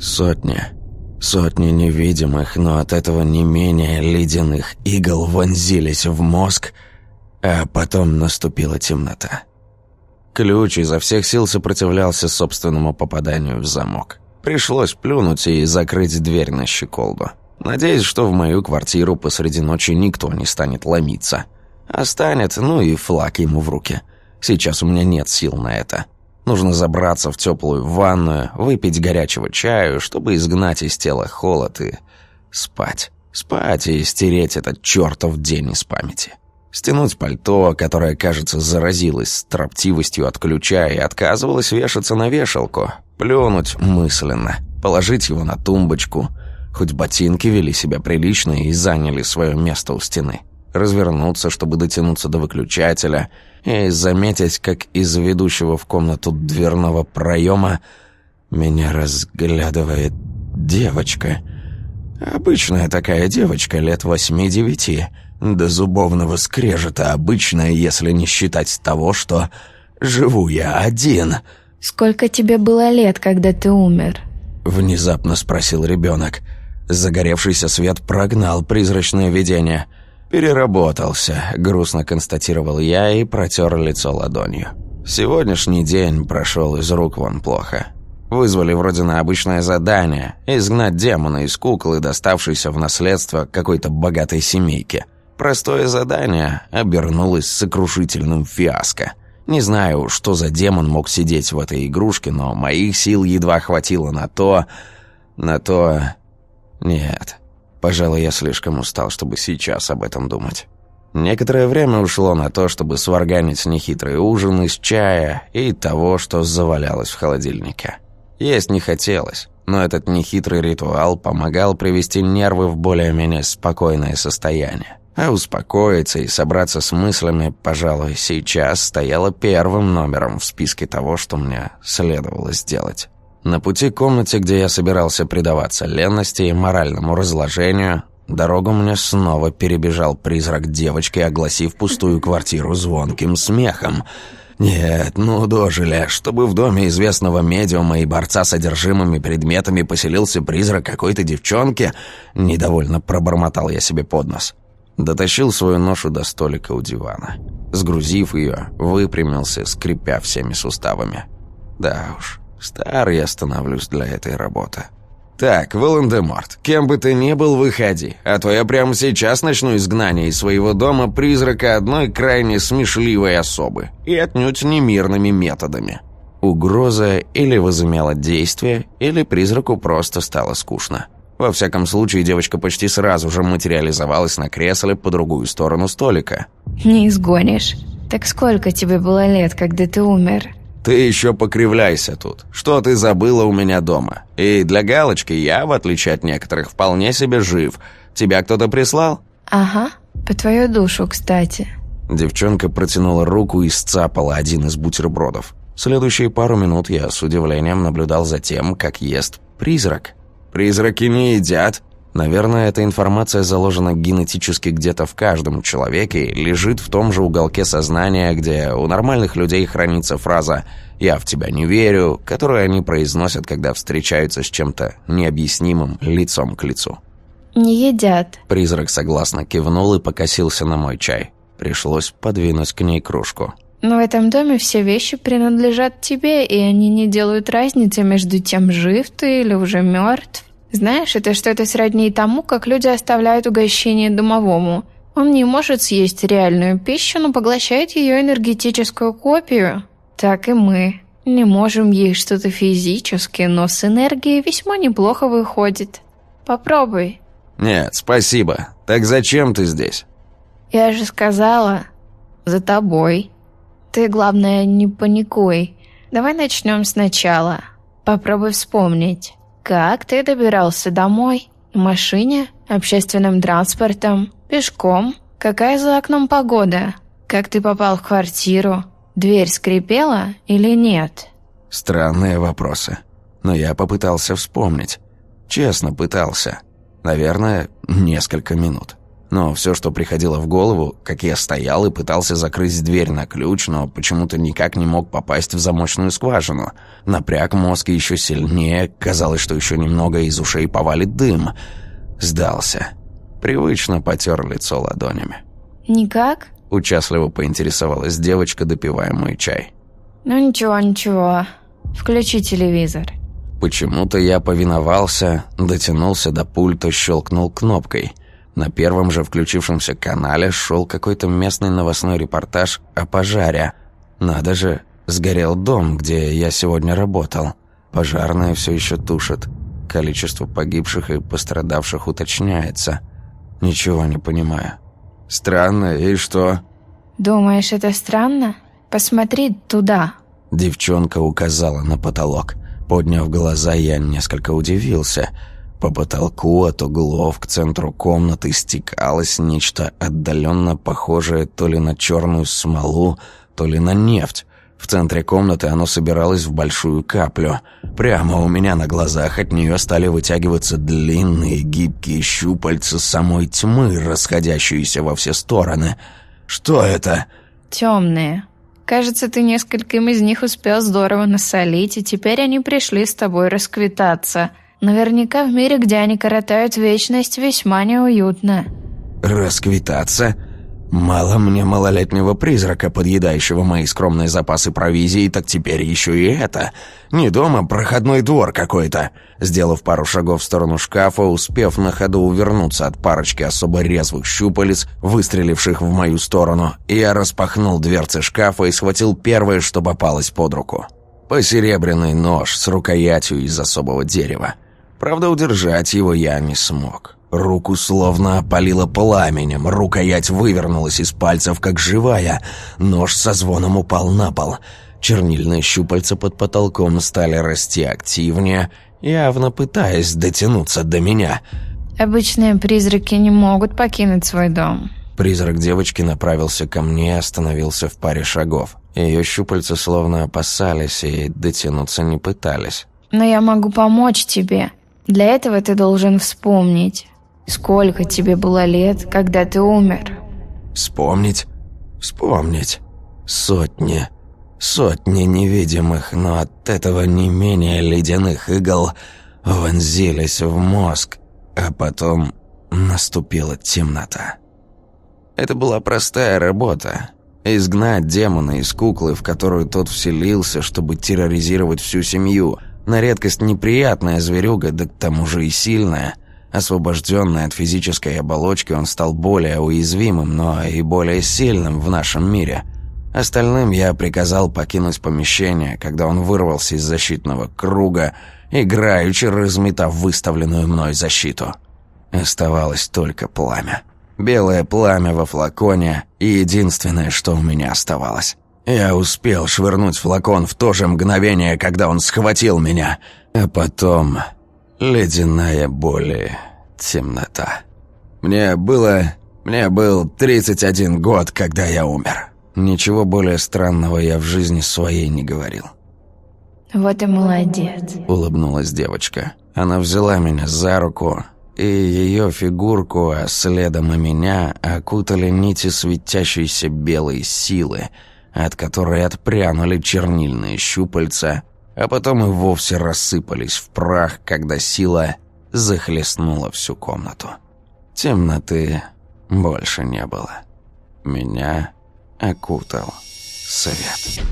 Сотни. Сотни невидимых, но от этого не менее ледяных игл вонзились в мозг, а потом наступила темнота. Ключ изо всех сил сопротивлялся собственному попаданию в замок. Пришлось плюнуть и закрыть дверь на щеколду. Надеюсь, что в мою квартиру посреди ночи никто не станет ломиться. А станет, ну и флаг ему в руки. Сейчас у меня нет сил на это. Нужно забраться в теплую ванную, выпить горячего чаю, чтобы изгнать из тела холод и спать. Спать и стереть этот чертов день из памяти. Стянуть пальто, которое, кажется, заразилось строптивостью от ключа и отказывалось вешаться на вешалку. Плюнуть мысленно. Положить его на тумбочку. Хоть ботинки вели себя прилично и заняли свое место у стены. Развернуться, чтобы дотянуться до выключателя — и заметить, как из ведущего в комнату дверного проема меня разглядывает девочка. Обычная такая девочка лет восьми-девяти, до зубовного скрежета обычная, если не считать того, что живу я один. «Сколько тебе было лет, когда ты умер?» Внезапно спросил ребенок. Загоревшийся свет прогнал призрачное видение – «Переработался», — грустно констатировал я и протер лицо ладонью. «Сегодняшний день прошел из рук вон плохо. Вызвали вроде на обычное задание — изгнать демона из куклы, доставшейся в наследство какой-то богатой семейке. Простое задание обернулось сокрушительным фиаско. Не знаю, что за демон мог сидеть в этой игрушке, но моих сил едва хватило на то... на то... Нет, Пожалуй, я слишком устал, чтобы сейчас об этом думать. Некоторое время ушло на то, чтобы сварганить нехитрый ужин из чая и того, что завалялось в холодильнике. Есть не хотелось, но этот нехитрый ритуал помогал привести нервы в более-менее спокойное состояние. А успокоиться и собраться с мыслями, пожалуй, сейчас стояло первым номером в списке того, что мне следовало сделать. На пути к комнате, где я собирался предаваться ленности и моральному разложению, дорогу мне снова перебежал призрак девочки, огласив пустую квартиру звонким смехом. Нет, ну дожили, чтобы в доме известного медиума и борца с одержимыми предметами поселился призрак какой-то девчонки, недовольно пробормотал я себе под нос. Дотащил свою ношу до столика у дивана. Сгрузив ее, выпрямился, скрипя всеми суставами. Да уж, Стар я становлюсь для этой работы. Так, Волан-де-Морт, кем бы ты ни был, выходи, а то я прямо сейчас начну изгнание из своего дома призрака одной крайне смешливой особы. И отнюдь не мирными методами. Угроза или возымела действие, или призраку просто стало скучно. Во всяком случае, девочка почти сразу же материализовалась на кресле по другую сторону столика. «Не изгонишь. Так сколько тебе было лет, когда ты умер?» «Ты еще покривляйся тут. Что ты забыла у меня дома? И для галочки я, в отличие от некоторых, вполне себе жив. Тебя кто-то прислал?» «Ага, по твою душу, кстати». Девчонка протянула руку и сцапала один из бутербродов. Следующие пару минут я с удивлением наблюдал за тем, как ест призрак. «Призраки не едят», Наверное, эта информация заложена генетически где-то в каждом человеке лежит в том же уголке сознания, где у нормальных людей хранится фраза «я в тебя не верю», которую они произносят, когда встречаются с чем-то необъяснимым лицом к лицу. «Не едят». Призрак согласно кивнул и покосился на мой чай. Пришлось подвинуть к ней кружку. Но в этом доме все вещи принадлежат тебе, и они не делают разницы между тем, жив ты или уже мертв. Знаешь, это что-то сродни тому, как люди оставляют угощение домовому. Он не может съесть реальную пищу, но поглощает ее энергетическую копию. Так и мы. Не можем есть что-то физически, но с энергией весьма неплохо выходит. Попробуй. Нет, спасибо. Так зачем ты здесь? Я же сказала. За тобой. Ты, главное, не паникуй. Давай начнем сначала. Попробуй вспомнить. «Как ты добирался домой? В машине? Общественным транспортом? Пешком? Какая за окном погода? Как ты попал в квартиру? Дверь скрипела или нет?» Странные вопросы. Но я попытался вспомнить. Честно пытался. Наверное, несколько минут. Но все, что приходило в голову, как я стоял и пытался закрыть дверь на ключ, но почему-то никак не мог попасть в замочную скважину. Напряг мозг еще сильнее, казалось, что еще немного из ушей повалит дым. Сдался. Привычно потер лицо ладонями. «Никак?» – участливо поинтересовалась девочка, допивая мой чай. «Ну ничего, ничего. Включи телевизор». Почему-то я повиновался, дотянулся до пульта, щелкнул кнопкой. На первом же включившемся канале шел какой-то местный новостной репортаж о пожаре. Надо же, сгорел дом, где я сегодня работал. Пожарные все еще тушат. Количество погибших и пострадавших уточняется. Ничего не понимаю. Странно, и что? Думаешь, это странно? Посмотри туда. Девчонка указала на потолок. Подняв глаза, я несколько удивился. По потолку от углов к центру комнаты стекалось нечто отдаленно похожее то ли на черную смолу, то ли на нефть. В центре комнаты оно собиралось в большую каплю. Прямо у меня на глазах от нее стали вытягиваться длинные гибкие щупальца самой тьмы, расходящиеся во все стороны. «Что это?» «Темные», Кажется, ты нескольким из них успел здорово насолить, и теперь они пришли с тобой расквитаться. Наверняка в мире, где они коротают вечность, весьма неуютно». «Расквитаться?» Мало мне малолетнего призрака, подъедающего мои скромные запасы провизии, так теперь еще и это. Не дома, проходной двор какой-то. Сделав пару шагов в сторону шкафа, успев на ходу увернуться от парочки особо резвых щупалец, выстреливших в мою сторону, я распахнул дверцы шкафа и схватил первое, что попалось под руку. Посеребряный нож с рукоятью из особого дерева. Правда, удержать его я не смог. Руку словно опалило пламенем, рукоять вывернулась из пальцев, как живая. Нож со звоном упал на пол. Чернильные щупальца под потолком стали расти активнее, явно пытаясь дотянуться до меня. «Обычные призраки не могут покинуть свой дом». Призрак девочки направился ко мне и остановился в паре шагов. Ее щупальца словно опасались и дотянуться не пытались. «Но я могу помочь тебе. Для этого ты должен вспомнить». Сколько тебе было лет, когда ты умер? Вспомнить? Вспомнить. Сотни. Сотни невидимых, но от этого не менее ледяных игл вонзились в мозг, а потом наступила темнота. Это была простая работа. Изгнать демона из куклы, в которую тот вселился, чтобы терроризировать всю семью. На редкость неприятная зверюга, да к тому же и сильная. Освобожденный от физической оболочки, он стал более уязвимым, но и более сильным в нашем мире. Остальным я приказал покинуть помещение, когда он вырвался из защитного круга, играючи разметав выставленную мной защиту. Оставалось только пламя. Белое пламя во флаконе и единственное, что у меня оставалось. Я успел швырнуть флакон в то же мгновение, когда он схватил меня, а потом Ледяная боль и темнота. Мне было... Мне был 31 год, когда я умер. Ничего более странного я в жизни своей не говорил. «Вот и молодец», — улыбнулась девочка. Она взяла меня за руку, и ее фигурку, а следом и меня, окутали нити светящейся белой силы, от которой отпрянули чернильные щупальца, а потом и вовсе рассыпались в прах, когда сила захлестнула всю комнату. Темноты больше не было. Меня окутал свет.